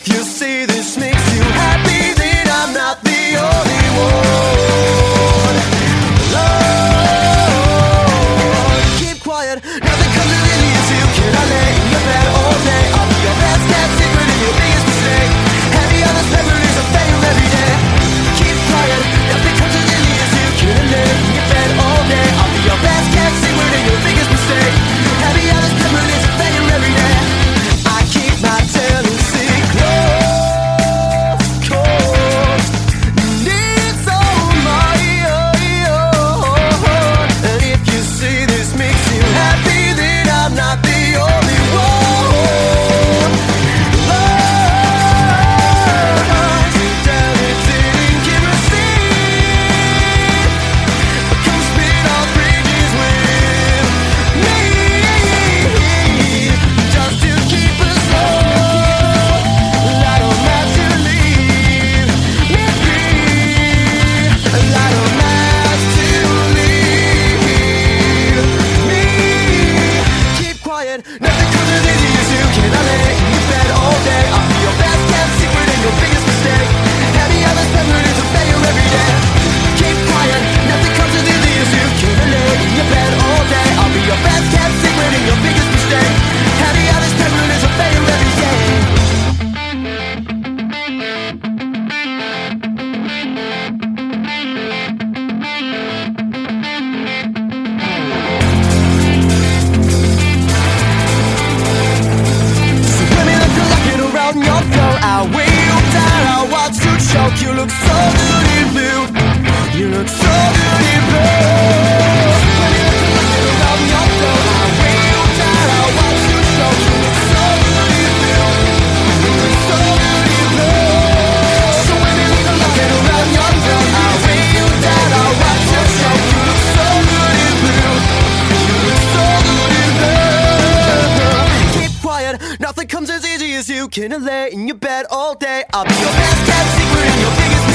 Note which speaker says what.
Speaker 1: If you see this me look so beautiful You look so beautiful When look around your I I watch you show You look so You look so So when look around your I I watch you show You look so You look so Keep quiet, nothing comes easy as you can lay in your bed all day. I'll be your best kept secret and your biggest.